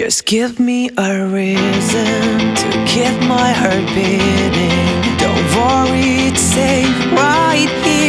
Just give me a reason to keep my heart beating. Don't worry, it's safe right here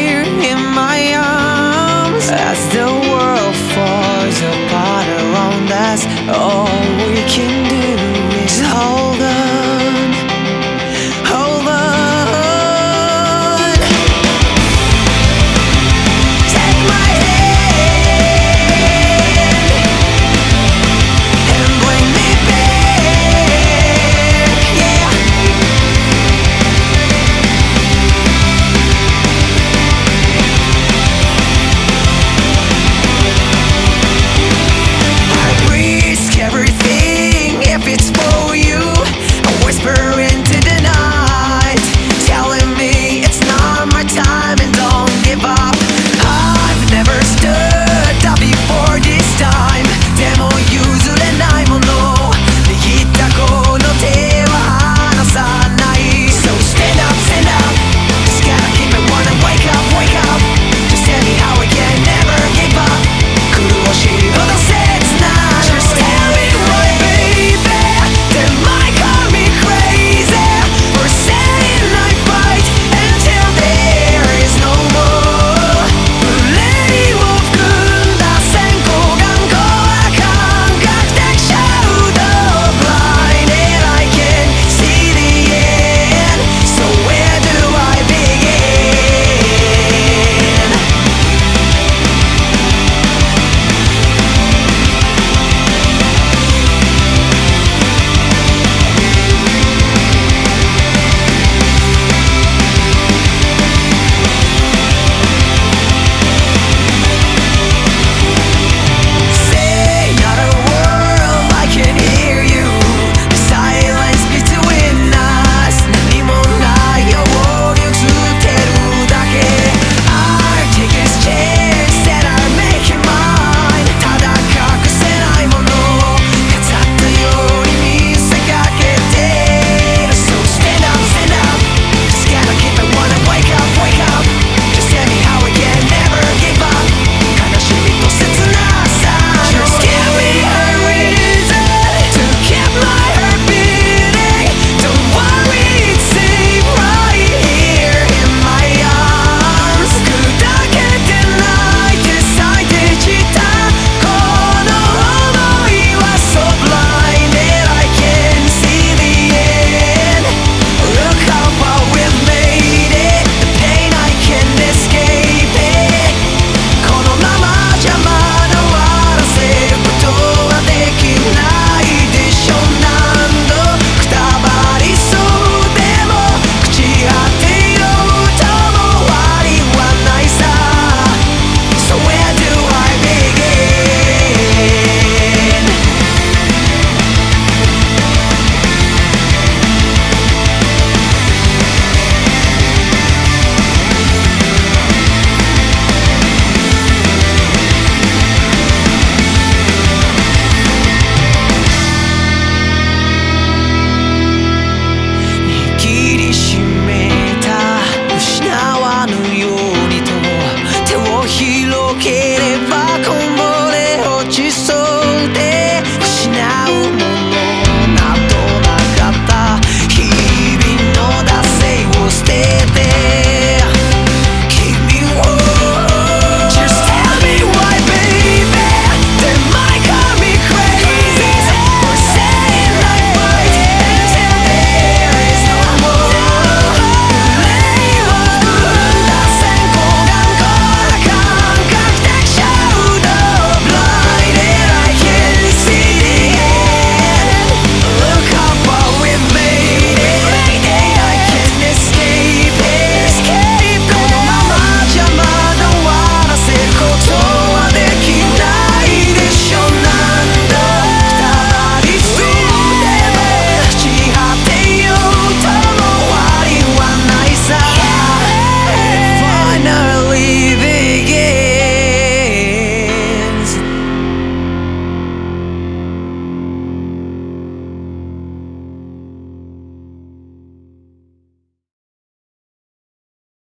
okay.